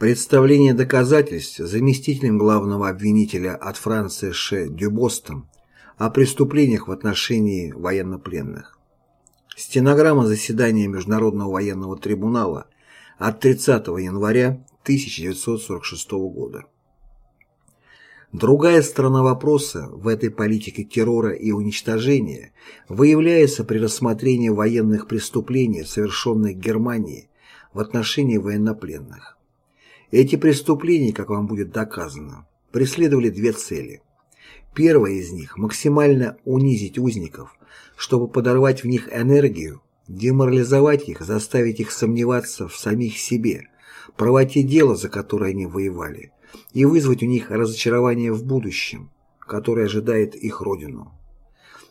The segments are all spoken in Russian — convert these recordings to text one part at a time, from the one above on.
Представление доказательств заместителем главного обвинителя от Франции Ш. Дюбостом о преступлениях в отношении военнопленных. Стенограмма заседания Международного военного трибунала от 30 января 1946 года. Другая сторона вопроса в этой политике террора и уничтожения выявляется при рассмотрении военных преступлений, совершенных Германией в отношении военнопленных. Эти преступления, как вам будет доказано, преследовали две цели. Первая из них – максимально унизить узников, чтобы подорвать в них энергию, деморализовать их, заставить их сомневаться в самих себе, проводить дело, за которое они воевали, и вызвать у них разочарование в будущем, которое ожидает их родину.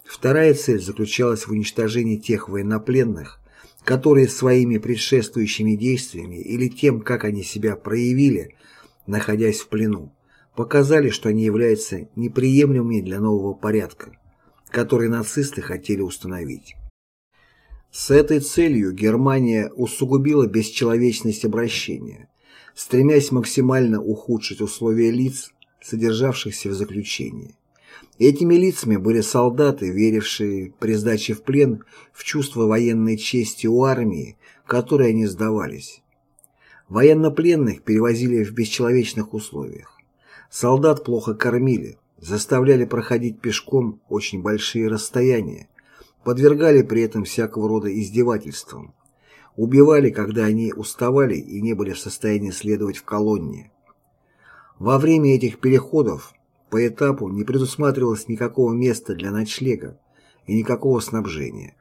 Вторая цель заключалась в уничтожении тех военнопленных, которые своими предшествующими действиями или тем, как они себя проявили, находясь в плену, показали, что они являются неприемлемыми для нового порядка, который нацисты хотели установить. С этой целью Германия усугубила бесчеловечность обращения, стремясь максимально ухудшить условия лиц, содержавшихся в заключении. Этими лицами были солдаты, верившие при сдаче в плен в чувство военной чести у армии, которой они сдавались. Военнопленных перевозили в бесчеловечных условиях. Солдат плохо кормили, заставляли проходить пешком очень большие расстояния, подвергали при этом всякого рода издевательствам, убивали, когда они уставали и не были в состоянии следовать в колонне. Во время этих переходов по этапу не предусматривалось никакого места для ночлега и никакого снабжения.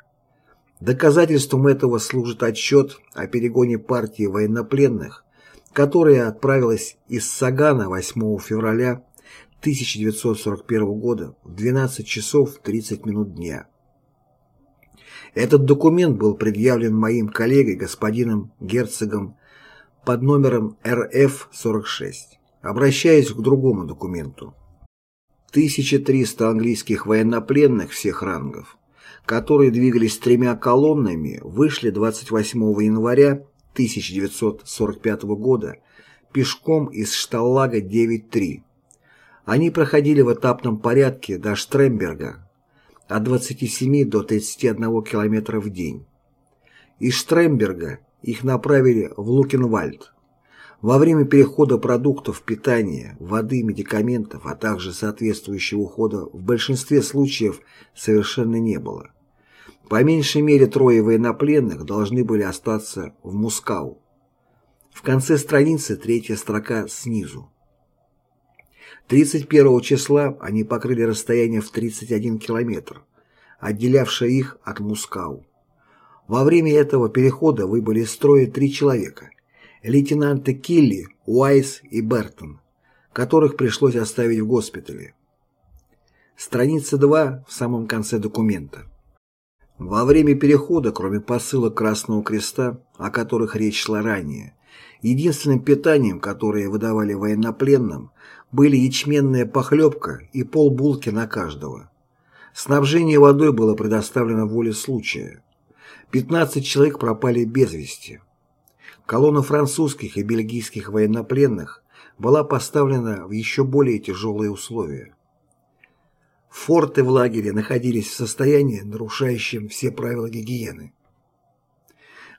Доказательством этого служит отчет о перегоне партии военнопленных, которая отправилась из Сагана 8 февраля 1941 года в 12 часов 30 минут дня. Этот документ был предъявлен моим коллегой господином Герцогом под номером РФ-46. Обращаясь к другому документу. 1300 английских военнопленных всех рангов, которые двигались тремя колоннами, вышли 28 января 1945 года пешком из Шталлага 9-3. Они проходили в этапном порядке до Штремберга от 27 до 31 км в день. Из Штремберга их направили в Лукенвальд. Во время перехода продуктов питания, воды, медикаментов, а также соответствующего ухода в большинстве случаев совершенно не было. По меньшей мере трое военнопленных должны были остаться в Мускау. В конце страницы третья строка снизу. 31 числа они покрыли расстояние в 31 километр, отделявшее их от Мускау. Во время этого перехода выбыли из строя три человека – лейтенанты Килли, Уайс и Бертон, которых пришлось оставить в госпитале. Страница 2 в самом конце документа. Во время перехода, кроме посылок Красного Креста, о которых речь шла ранее, единственным питанием, которое выдавали военнопленным, были ячменная похлебка и полбулки на каждого. Снабжение водой было предоставлено воле случая. 15 человек пропали без вести. Колонна французских и бельгийских военнопленных была поставлена в еще более тяжелые условия. Форты в лагере находились в состоянии, нарушающем все правила гигиены.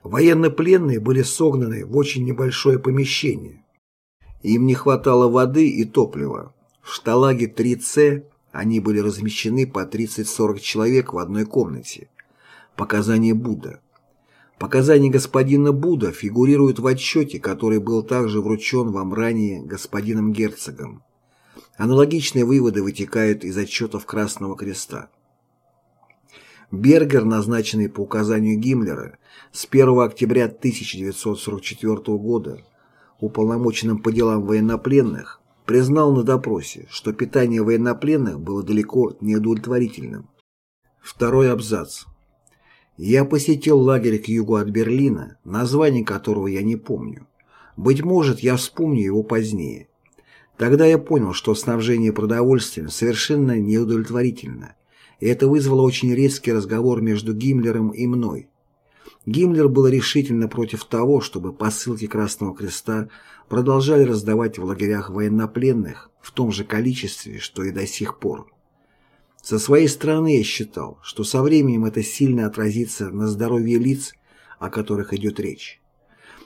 Военнопленные были согнаны в очень небольшое помещение. Им не хватало воды и топлива. В шталаге 3С они были размещены по 30-40 человек в одной комнате. Показания Будда. Показания господина Буда фигурируют в отчете, который был также вручен вам ранее господином герцогом. Аналогичные выводы вытекают из отчетов Красного Креста. Бергер, назначенный по указанию Гиммлера с 1 октября 1944 года уполномоченным по делам военнопленных, признал на допросе, что питание военнопленных было далеко не удовлетворительным. Второй абзац. Я посетил лагерь к югу от Берлина, название которого я не помню. Быть может, я вспомню его позднее. Тогда я понял, что снабжение продовольствием совершенно неудовлетворительно, и это вызвало очень резкий разговор между Гиммлером и мной. Гиммлер был решительно против того, чтобы посылки Красного Креста продолжали раздавать в лагерях военнопленных в том же количестве, что и до сих пор. Со своей стороны я считал, что со временем это сильно отразится на здоровье лиц, о которых идет речь.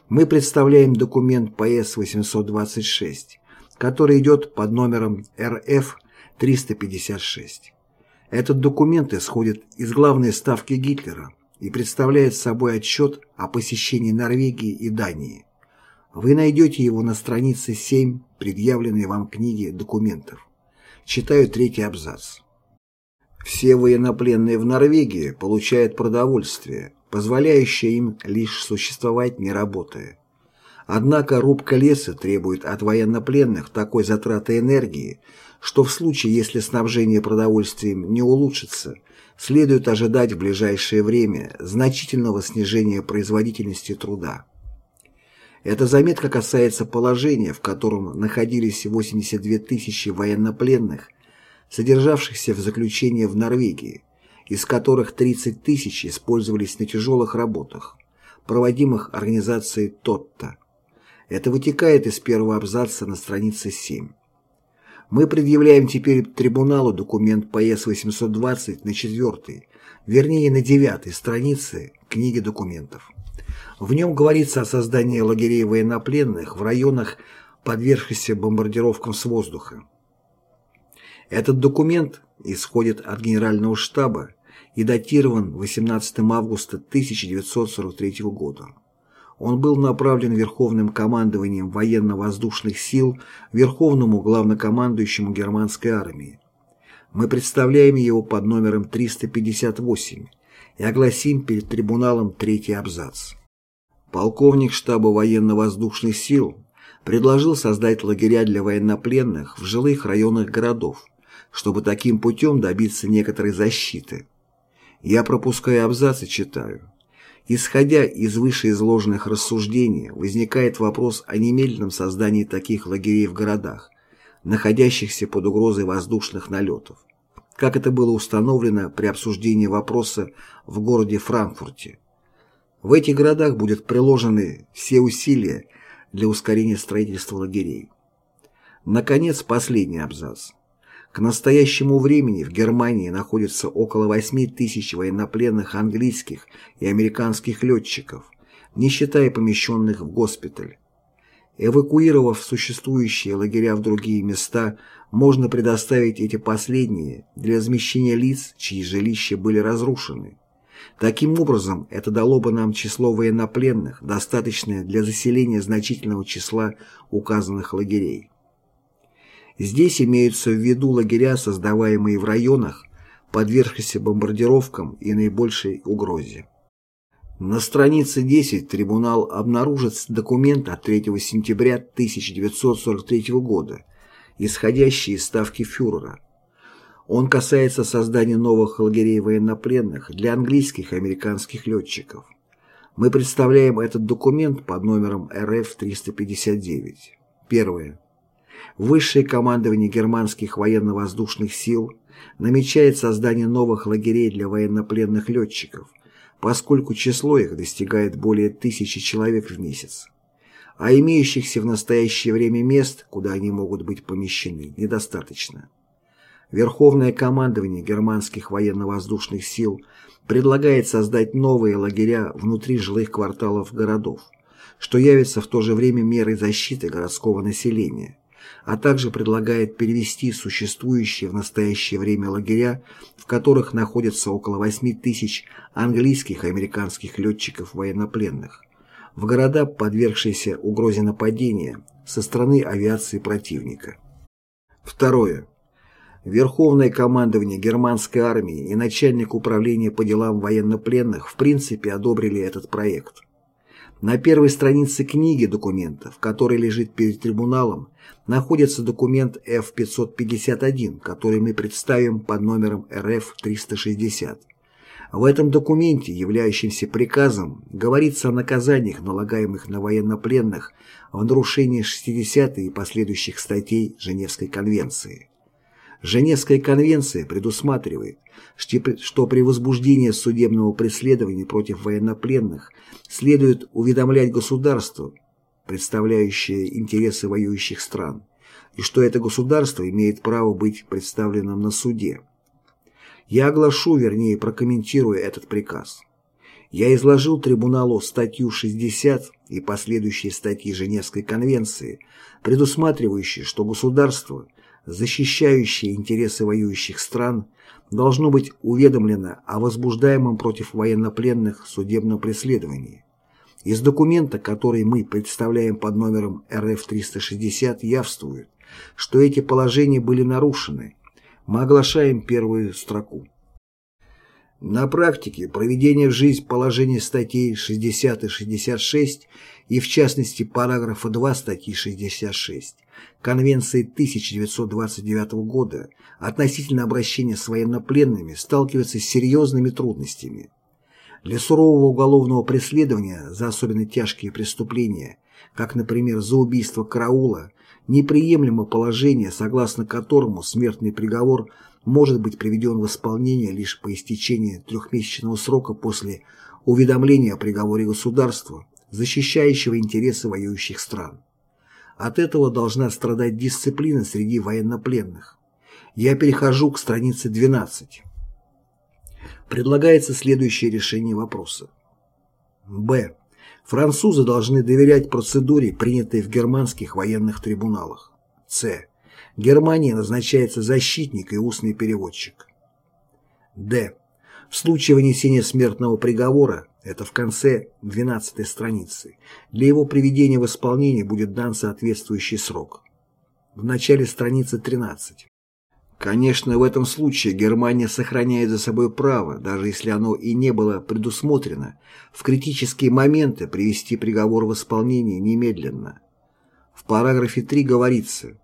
Мы представляем документ ПС-826, который идет под номером РФ-356. Этот документ исходит из главной ставки Гитлера и представляет собой отчет о посещении Норвегии и Дании. Вы найдете его на странице 7 предъявленной вам книги документов. Читаю третий абзац. Все военнопленные в Норвегии получают продовольствие, позволяющее им лишь существовать не работая. Однако рубка леса требует от военнопленных такой затраты энергии, что в случае, если снабжение продовольствием не улучшится, следует ожидать в ближайшее время значительного снижения производительности труда. Эта заметка касается положения, в котором находились 82 тысячи военнопленных содержавшихся в заключении в Норвегии, из которых 30 тысяч использовались на тяжелых работах, проводимых организацией ТОТТА. Это вытекает из первого абзаца на странице 7. Мы предъявляем теперь трибуналу документ ПС-820 на четвертой, вернее на девятой странице книги документов. В нем говорится о создании лагерей военнопленных в районах, подвергшихся бомбардировкам с воздуха. Этот документ исходит от Генерального штаба и датирован 18 августа 1943 года. Он был направлен Верховным командованием военно-воздушных сил Верховному главнокомандующему германской армии. Мы представляем его под номером 358 и огласим перед трибуналом третий абзац. Полковник штаба военно-воздушных сил предложил создать лагеря для военнопленных в жилых районах городов, чтобы таким путем добиться некоторой защиты. Я пропускаю абзац и читаю. Исходя из вышеизложенных рассуждений, возникает вопрос о немедленном создании таких лагерей в городах, находящихся под угрозой воздушных налетов, как это было установлено при обсуждении вопроса в городе Франкфурте. В этих городах будут приложены все усилия для ускорения строительства лагерей. Наконец, последний абзац. К настоящему времени в Германии находится около 8 тысяч военнопленных английских и американских летчиков, не считая помещенных в госпиталь. Эвакуировав существующие лагеря в другие места, можно предоставить эти последние для размещения лиц, чьи жилища были разрушены. Таким образом, это дало бы нам число военнопленных, достаточное для заселения значительного числа указанных лагерей. Здесь имеются в виду лагеря, создаваемые в районах, подвергшихся бомбардировкам и наибольшей угрозе. На странице 10 трибунал обнаружит документ от 3 сентября 1943 года, исходящий из ставки фюрера. Он касается создания новых лагерей военнопленных для английских и американских летчиков. Мы представляем этот документ под номером РФ-359. Первое. Высшее командование германских военно-воздушных сил намечает создание новых лагерей для военнопленных летчиков, поскольку число их достигает более тысячи человек в месяц. А имеющихся в настоящее время мест, куда они могут быть помещены, недостаточно. Верховное командование германских военно-воздушных сил предлагает создать новые лагеря внутри жилых кварталов городов, что явится в то же время мерой защиты городского населения а также предлагает перевести существующие в настоящее время лагеря, в которых находятся около 8 тысяч английских и американских летчиков-военнопленных, в города, подвергшиеся угрозе нападения со стороны авиации противника. Второе. Верховное командование германской армии и начальник управления по делам военнопленных в принципе одобрили этот проект. На первой странице книги документов, которая лежит перед трибуналом, находится документ F-551, который мы представим под номером РФ-360. В этом документе, являющемся приказом, говорится о наказаниях, налагаемых на военнопленных в нарушении 60 и последующих статей Женевской конвенции. Женевская конвенция предусматривает, что при возбуждении судебного преследования против военнопленных следует уведомлять государство, представляющее интересы воюющих стран, и что это государство имеет право быть представленным на суде. Я оглашу, вернее прокомментирую этот приказ. Я изложил трибуналу статью 60 и последующие статьи Женевской конвенции, предусматривающие, что государство, защищающее интересы воюющих стран, должно быть уведомлено о возбуждаемом против военнопленных судебном преследовании. Из документа, который мы представляем под номером РФ-360, явствует, что эти положения были нарушены. Мы оглашаем первую строку. На практике проведение в жизнь положений статей 60 и 66 и в частности параграфа 2 статьи 66 Конвенции 1929 года относительно обращения с военнопленными сталкивается с серьезными трудностями. Для сурового уголовного преследования за особенно тяжкие преступления, как, например, за убийство караула, неприемлемо положение, согласно которому смертный приговор – может быть приведен в исполнение лишь по истечении трехмесячного срока после уведомления о приговоре государства, защищающего интересы воюющих стран. От этого должна страдать дисциплина среди военнопленных. Я перехожу к странице 12. Предлагается следующее решение вопроса. Б. Французы должны доверять процедуре, принятой в германских военных трибуналах. С. Германии назначается защитник и устный переводчик. Д. В случае вынесения смертного приговора, это в конце 12 страницы, для его приведения в исполнение будет дан соответствующий срок. В начале страницы 13. Конечно, в этом случае Германия сохраняет за собой право, даже если оно и не было предусмотрено, в критические моменты привести приговор в исполнение немедленно. В параграфе 3 говорится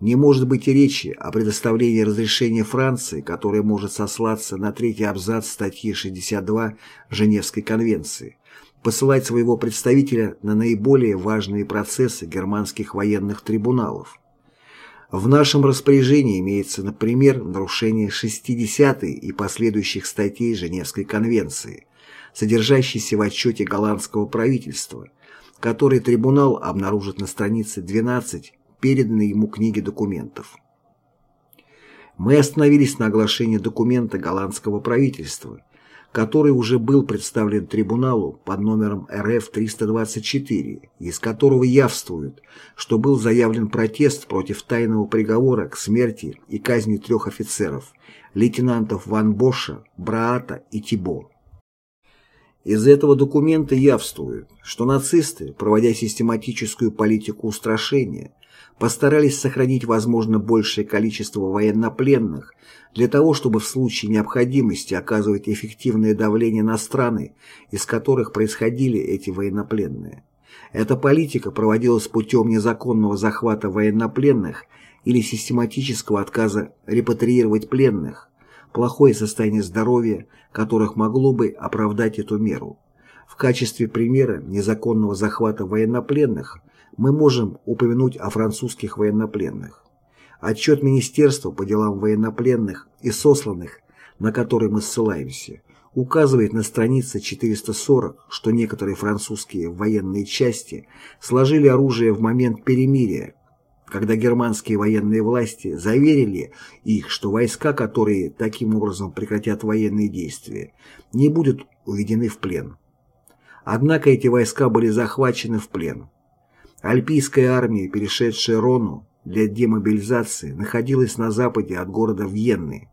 не может быть и речи о предоставлении разрешения Франции, которое может сослаться на третий абзац статьи 62 Женевской конвенции, посылать своего представителя на наиболее важные процессы германских военных трибуналов. В нашем распоряжении имеется, например, нарушение 60 и последующих статей Женевской конвенции, содержащейся в отчете голландского правительства, который трибунал обнаружит на странице 12 переданной ему книги документов. Мы остановились на оглашении документа голландского правительства, который уже был представлен трибуналу под номером РФ-324, из которого явствует, что был заявлен протест против тайного приговора к смерти и казни трех офицеров, лейтенантов Ван Боша, Браата и Тибо. Из этого документа явствует, что нацисты, проводя систематическую политику устрашения, постарались сохранить возможно большее количество военнопленных для того, чтобы в случае необходимости оказывать эффективное давление на страны, из которых происходили эти военнопленные. Эта политика проводилась путем незаконного захвата военнопленных или систематического отказа репатриировать пленных, плохое состояние здоровья, которых могло бы оправдать эту меру. В качестве примера незаконного захвата военнопленных мы можем упомянуть о французских военнопленных. Отчет Министерства по делам военнопленных и сосланных, на который мы ссылаемся, указывает на странице 440, что некоторые французские военные части сложили оружие в момент перемирия, когда германские военные власти заверили их, что войска, которые таким образом прекратят военные действия, не будут уведены в плен. Однако эти войска были захвачены в плен. Альпийская армия, перешедшая Рону для демобилизации, находилась на западе от города Вьенны.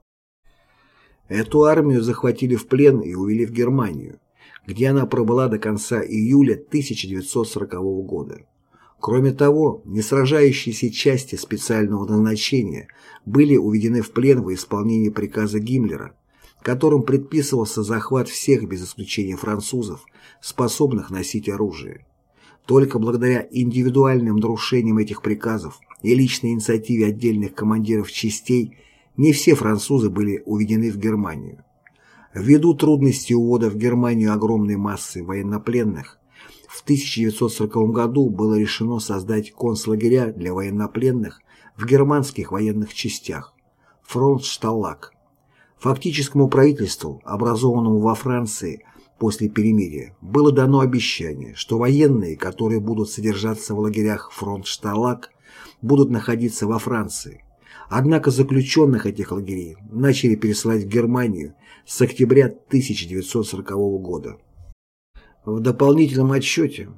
Эту армию захватили в плен и увели в Германию, где она пробыла до конца июля 1940 года. Кроме того, несражающиеся части специального назначения были уведены в плен во исполнение приказа Гиммлера, которым предписывался захват всех без исключения французов, способных носить оружие. Только благодаря индивидуальным нарушениям этих приказов и личной инициативе отдельных командиров частей не все французы были уведены в Германию. Ввиду трудностей увода в Германию огромной массы военнопленных, в 1940 году было решено создать концлагеря для военнопленных в германских военных частях, Фронтшталлаг. Фактическому правительству, образованному во Франции после перемирия, было дано обещание, что военные, которые будут содержаться в лагерях Фронтшталлаг, будут находиться во Франции. Однако заключенных этих лагерей начали пересылать в Германию с октября 1940 года. В дополнительном отчете,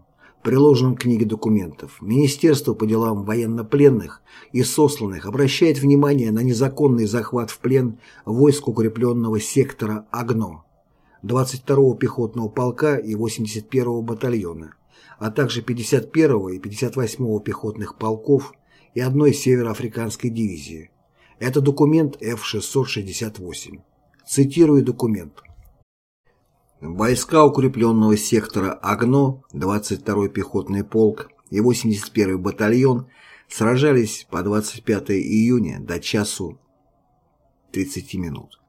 приложенном к книге документов, Министерство по делам военнопленных и сосланных обращает внимание на незаконный захват в плен войск укрепленного сектора АГНО, 22-го пехотного полка и 81-го батальона, а также 51-го и 58-го пехотных полков и одной североафриканской дивизии. Это документ F-668. Цитирую документ. Войска укрепленного сектора АГНО, 22-й пехотный полк и 81-й батальон сражались по 25 июня до часу 30 минут.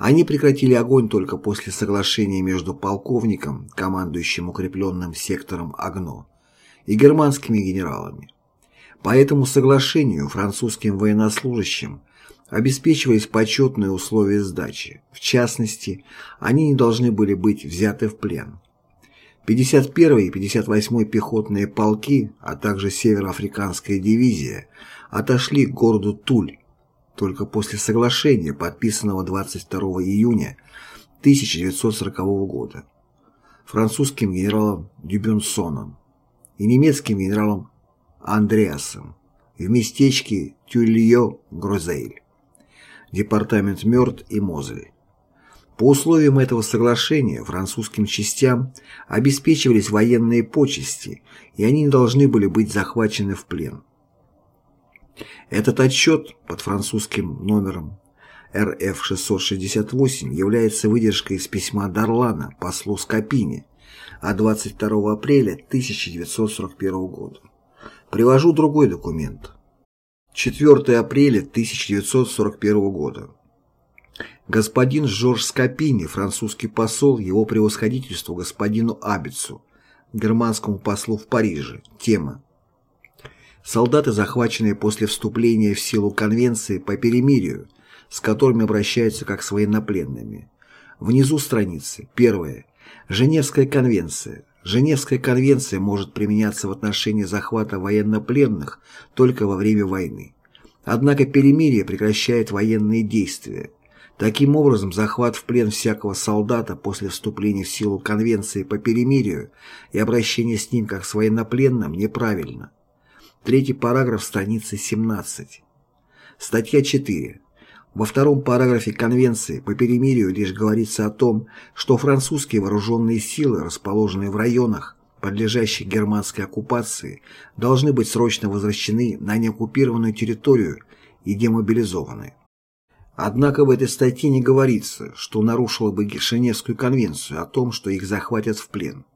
Они прекратили огонь только после соглашения между полковником, командующим укрепленным сектором АГНО, и германскими генералами. По этому соглашению французским военнослужащим обеспечивались почетные условия сдачи. В частности, они не должны были быть взяты в плен. 51-й и 58-й пехотные полки, а также североафриканская дивизия отошли к городу Туль только после соглашения, подписанного 22 июня 1940 года французским генералом Дюбенсоном и немецким генералом Андреасом в местечке Тюльё-Грозейль департамент Мёрт и Мозель. По условиям этого соглашения французским частям обеспечивались военные почести, и они не должны были быть захвачены в плен. Этот отчет под французским номером РФ-668 является выдержкой из письма Дарлана послу Скопине от 22 апреля 1941 года. Привожу другой документ. 4 апреля 1941 года. Господин Жорж Скопини, французский посол, его превосходительству господину Абицу, германскому послу в Париже. Тема. Солдаты, захваченные после вступления в силу конвенции по перемирию, с которыми обращаются как с военнопленными. Внизу страницы. Первое. Женевская конвенция. Женевская конвенция может применяться в отношении захвата военнопленных только во время войны. Однако перемирие прекращает военные действия. Таким образом, захват в плен всякого солдата после вступления в силу конвенции по перемирию и обращение с ним как с военнопленным неправильно. Третий параграф страницы 17. Статья 4. Во втором параграфе Конвенции по перемирию лишь говорится о том, что французские вооруженные силы, расположенные в районах, подлежащих германской оккупации, должны быть срочно возвращены на неоккупированную территорию и демобилизованы. Однако в этой статье не говорится, что нарушило бы Женевскую конвенцию о том, что их захватят в плен.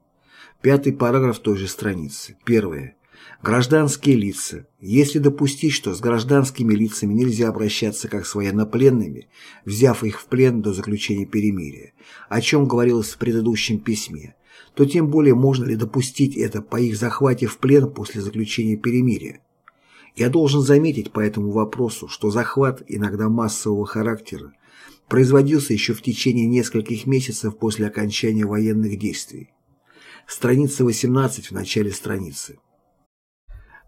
Пятый параграф той же страницы. Первое. Гражданские лица. Если допустить, что с гражданскими лицами нельзя обращаться как с военнопленными, взяв их в плен до заключения перемирия, о чем говорилось в предыдущем письме, то тем более можно ли допустить это по их захвате в плен после заключения перемирия. Я должен заметить по этому вопросу, что захват, иногда массового характера, производился еще в течение нескольких месяцев после окончания военных действий. Страница 18 в начале страницы.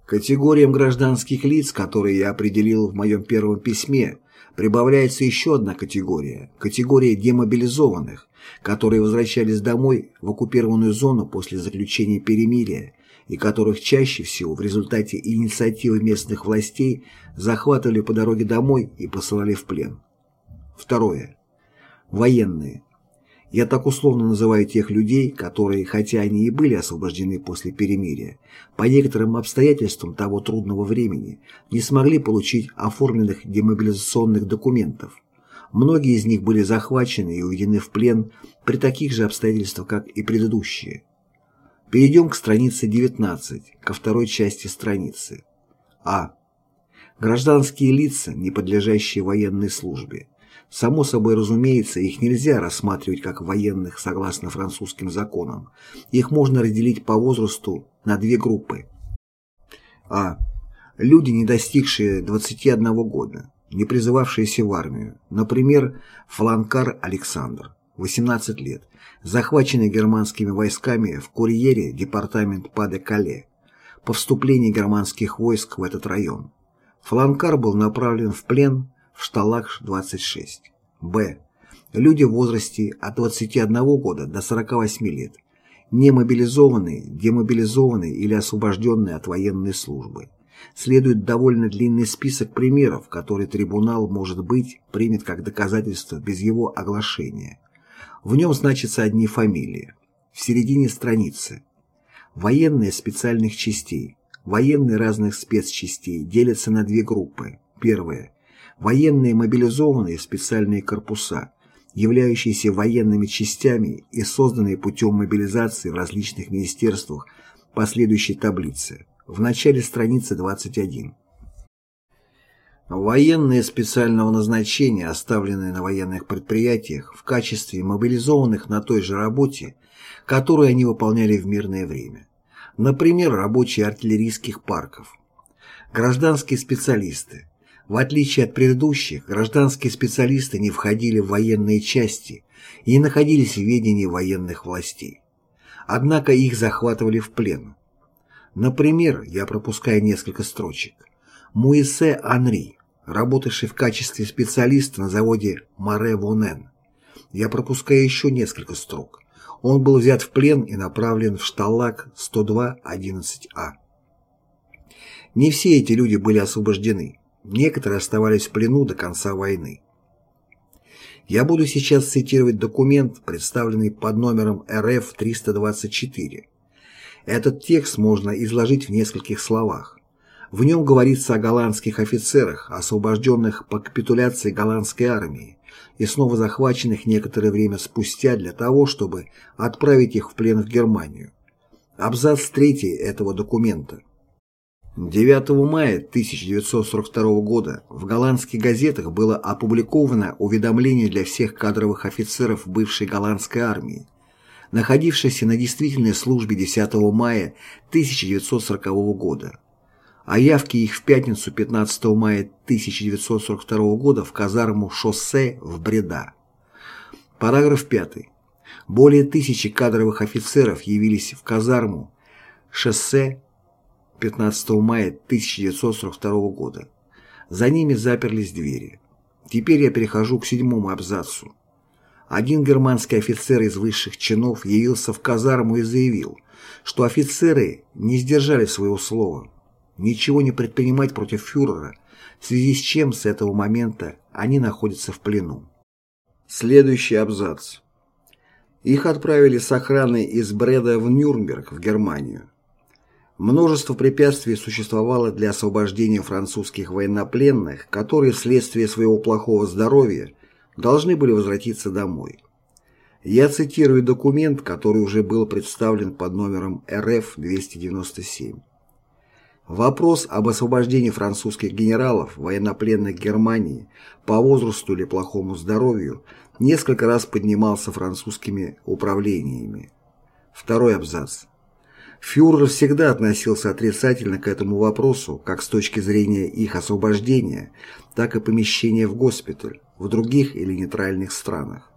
Категориям гражданских лиц, которые я определил в моем первом письме, прибавляется еще одна категория – категория демобилизованных, которые возвращались домой в оккупированную зону после заключения перемирия и которых чаще всего в результате инициативы местных властей захватывали по дороге домой и посылали в плен. Второе. Военные, я так условно называю тех людей, которые, хотя они и были освобождены после перемирия, по некоторым обстоятельствам того трудного времени не смогли получить оформленных демобилизационных документов. Многие из них были захвачены и уведены в плен при таких же обстоятельствах, как и предыдущие. Перейдем к странице 19, ко второй части страницы. А. Гражданские лица, не подлежащие военной службе. Само собой разумеется, их нельзя рассматривать как военных согласно французским законам. Их можно разделить по возрасту на две группы. А. Люди, не достигшие 21 года. не призывавшиеся в армию, например, Фланкар Александр, 18 лет, захваченный германскими войсками в курьере департамент Паде-Кале по вступлении германских войск в этот район. Фланкар был направлен в плен в Шталак-26. Б. Люди в возрасте от 21 года до 48 лет, не мобилизованные, демобилизованные или освобожденные от военной службы. Следует довольно длинный список примеров, которые трибунал, может быть, примет как доказательство без его оглашения. В нем значатся одни фамилии. В середине страницы. Военные специальных частей. Военные разных спецчастей делятся на две группы. Первая. Военные мобилизованные специальные корпуса, являющиеся военными частями и созданные путем мобилизации в различных министерствах по следующей таблице в начале страницы 21. Военные специального назначения, оставленные на военных предприятиях в качестве мобилизованных на той же работе, которую они выполняли в мирное время. Например, рабочие артиллерийских парков. Гражданские специалисты. В отличие от предыдущих, гражданские специалисты не входили в военные части и не находились в ведении военных властей. Однако их захватывали в плен. Например, я пропускаю несколько строчек. Муисе Анри, работавший в качестве специалиста на заводе Маре Вонен. Я пропускаю еще несколько строк. Он был взят в плен и направлен в Шталак 102-11А. Не все эти люди были освобождены. Некоторые оставались в плену до конца войны. Я буду сейчас цитировать документ, представленный под номером РФ-324 этот текст можно изложить в нескольких словах. В нем говорится о голландских офицерах, освобожденных по капитуляции голландской армии и снова захваченных некоторое время спустя для того, чтобы отправить их в плен в Германию. Абзац 3 этого документа. 9 мая 1942 года в голландских газетах было опубликовано уведомление для всех кадровых офицеров бывшей голландской армии, находившихся на действительной службе 10 мая 1940 года, о явке их в пятницу 15 мая 1942 года в казарму «Шоссе» в Бреда. Параграф 5. Более тысячи кадровых офицеров явились в казарму «Шоссе» 15 мая 1942 года. За ними заперлись двери. Теперь я перехожу к седьмому абзацу. Один германский офицер из высших чинов явился в казарму и заявил, что офицеры не сдержали своего слова, ничего не предпринимать против фюрера, в связи с чем с этого момента они находятся в плену. Следующий абзац. Их отправили с охраной из Бреда в Нюрнберг, в Германию. Множество препятствий существовало для освобождения французских военнопленных, которые вследствие своего плохого здоровья должны были возвратиться домой. Я цитирую документ, который уже был представлен под номером РФ-297. Вопрос об освобождении французских генералов, военнопленных Германии, по возрасту или плохому здоровью, несколько раз поднимался французскими управлениями. Второй абзац. Фюрер всегда относился отрицательно к этому вопросу как с точки зрения их освобождения, так и помещения в госпиталь, в других или нейтральных странах.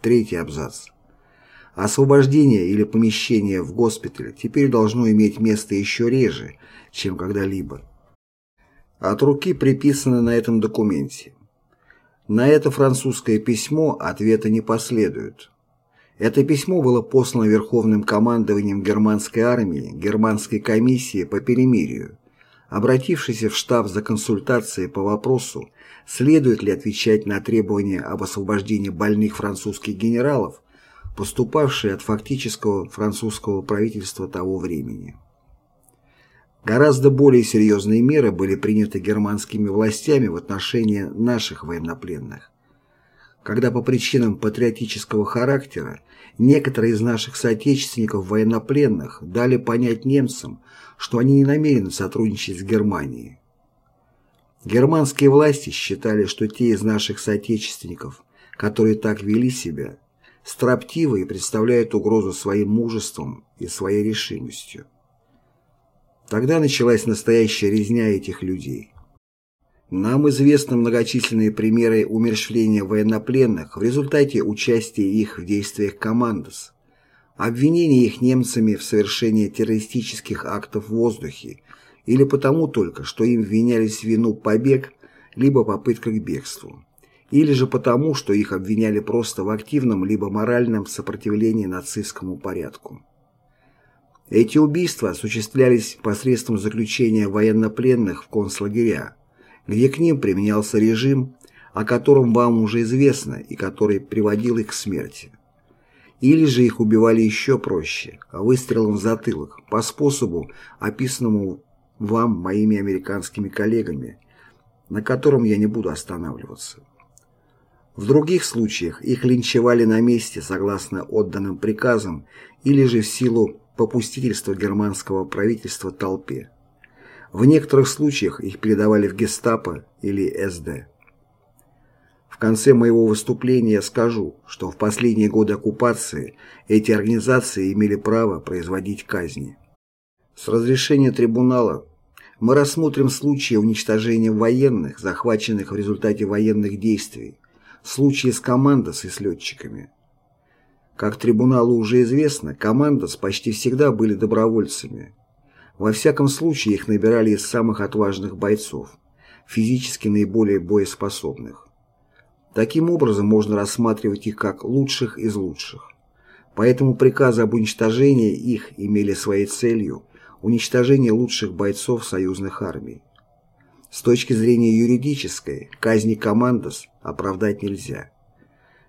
Третий абзац. Освобождение или помещение в госпиталь теперь должно иметь место еще реже, чем когда-либо. От руки приписано на этом документе. На это французское письмо ответа не последует. Это письмо было послано Верховным командованием германской армии Германской комиссии по перемирию, обратившейся в штаб за консультацией по вопросу, следует ли отвечать на требования об освобождении больных французских генералов, поступавшие от фактического французского правительства того времени. Гораздо более серьезные меры были приняты германскими властями в отношении наших военнопленных. Когда по причинам патриотического характера некоторые из наших соотечественников военнопленных дали понять немцам, что они не намерены сотрудничать с Германией, Германские власти считали, что те из наших соотечественников, которые так вели себя, строптивы и представляют угрозу своим мужеством и своей решимостью. Тогда началась настоящая резня этих людей. Нам известны многочисленные примеры умерщвления военнопленных в результате участия их в действиях «Командос», обвинения их немцами в совершении террористических актов в воздухе или потому только, что им вменялись в вину побег либо попытка к бегству, или же потому, что их обвиняли просто в активном либо моральном сопротивлении нацистскому порядку. Эти убийства осуществлялись посредством заключения военнопленных в концлагеря, где к ним применялся режим, о котором вам уже известно и который приводил их к смерти. Или же их убивали еще проще, выстрелом в затылок, по способу, описанному вам моими американскими коллегами, на котором я не буду останавливаться. В других случаях их линчевали на месте согласно отданным приказам или же в силу попустительства германского правительства толпе. В некоторых случаях их передавали в гестапо или СД. В конце моего выступления скажу, что в последние годы оккупации эти организации имели право производить казни. С разрешения трибунала мы рассмотрим случаи уничтожения военных, захваченных в результате военных действий, случаи с командос и с летчиками. Как трибуналу уже известно, командос почти всегда были добровольцами. Во всяком случае их набирали из самых отважных бойцов, физически наиболее боеспособных. Таким образом можно рассматривать их как лучших из лучших. Поэтому приказы об уничтожении их имели своей целью уничтожение лучших бойцов союзных армий. С точки зрения юридической, казни командос оправдать нельзя.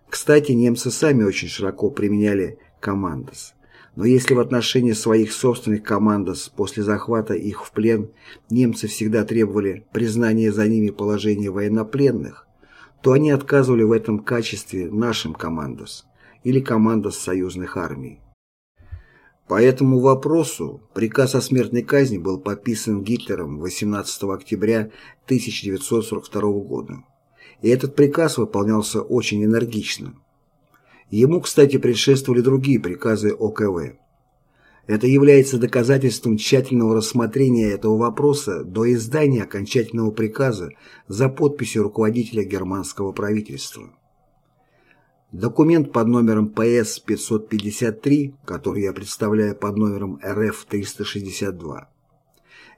Кстати, немцы сами очень широко применяли командос. Но если в отношении своих собственных командос после захвата их в плен немцы всегда требовали признания за ними положения военнопленных, то они отказывали в этом качестве нашим командос или командос союзных армий. По этому вопросу приказ о смертной казни был подписан Гитлером 18 октября 1942 года и этот приказ выполнялся очень энергично. Ему, кстати, предшествовали другие приказы ОКВ. Это является доказательством тщательного рассмотрения этого вопроса до издания окончательного приказа за подписью руководителя германского правительства. Документ под номером ПС-553, который я представляю под номером РФ-362.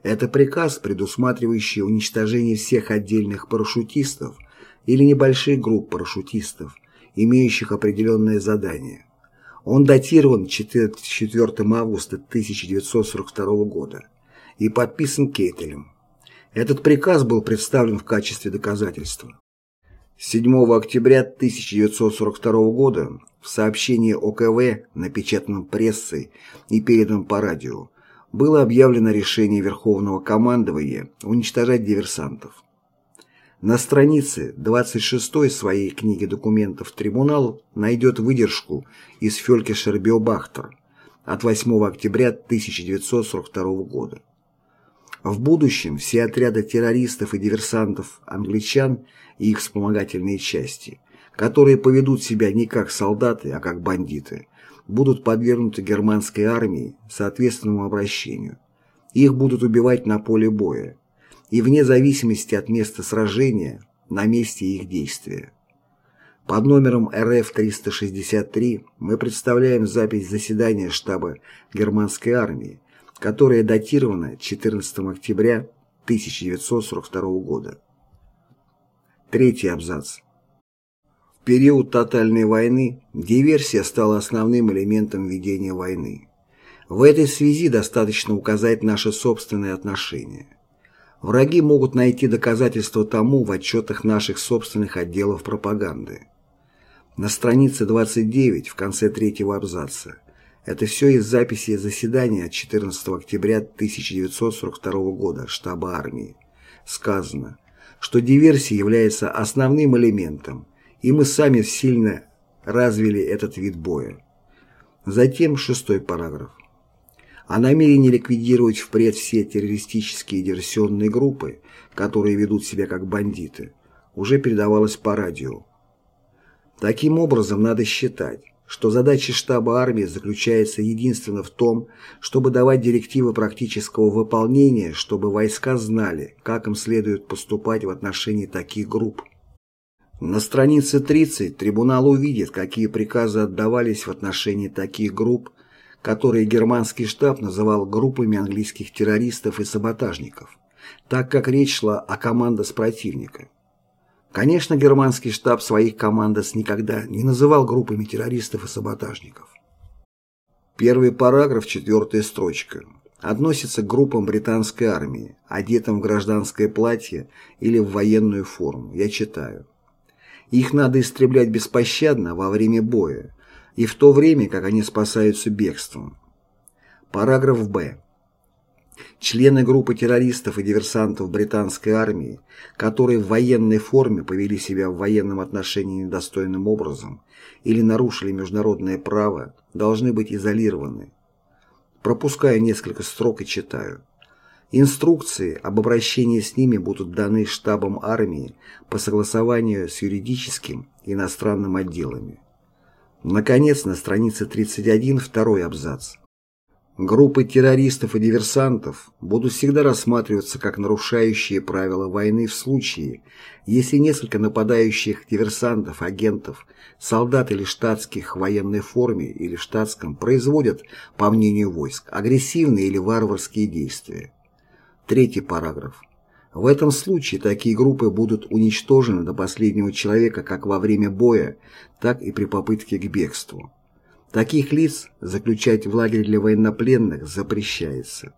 Это приказ, предусматривающий уничтожение всех отдельных парашютистов, или небольших групп парашютистов, имеющих определенное задание. Он датирован 4 августа 1942 года и подписан Кейтелем. Этот приказ был представлен в качестве доказательства. 7 октября 1942 года в сообщении ОКВ, напечатанном прессой и переданном по радио, было объявлено решение Верховного командования уничтожать диверсантов. На странице 26 своей книги документов трибунал найдет выдержку из Фелькишер Биобахтер от 8 октября 1942 года. В будущем все отряды террористов и диверсантов, англичан и их вспомогательные части, которые поведут себя не как солдаты, а как бандиты, будут подвергнуты германской армии соответственному обращению. Их будут убивать на поле боя и вне зависимости от места сражения на месте их действия. Под номером РФ-363 мы представляем запись заседания штаба германской армии, которая датирована 14 октября 1942 года. Третий абзац. В период тотальной войны диверсия стала основным элементом ведения войны. В этой связи достаточно указать наши собственные отношения. Враги могут найти доказательства тому в отчетах наших собственных отделов пропаганды. На странице 29 в конце третьего абзаца. Это все из записи заседания от 14 октября 1942 года штаба армии. Сказано, что диверсия является основным элементом, и мы сами сильно развили этот вид боя. Затем шестой параграф о намерении ликвидировать впредь все террористические диверсионные группы, которые ведут себя как бандиты, уже передавалось по радио. Таким образом, надо считать, что задача штаба армии заключается единственно в том, чтобы давать директивы практического выполнения, чтобы войска знали, как им следует поступать в отношении таких групп. На странице 30 трибунал увидит, какие приказы отдавались в отношении таких групп, которые германский штаб называл группами английских террористов и саботажников, так как речь шла о командос противника. Конечно, германский штаб своих командос никогда не называл группами террористов и саботажников. Первый параграф, четвертая строчка, относится к группам британской армии, одетым в гражданское платье или в военную форму. Я читаю. Их надо истреблять беспощадно во время боя и в то время, как они спасаются бегством. Параграф Б. Члены группы террористов и диверсантов британской армии, которые в военной форме повели себя в военном отношении недостойным образом или нарушили международное право, должны быть изолированы. Пропускаю несколько строк и читаю. Инструкции об обращении с ними будут даны штабом армии по согласованию с юридическим и иностранным отделами. Наконец, на странице 31 второй абзац. Группы террористов и диверсантов будут всегда рассматриваться как нарушающие правила войны в случае, если несколько нападающих диверсантов, агентов, солдат или штатских в военной форме или в штатском производят, по мнению войск, агрессивные или варварские действия. Третий параграф. В этом случае такие группы будут уничтожены до последнего человека как во время боя, так и при попытке к бегству. Таких лиц заключать в лагерь для военнопленных запрещается.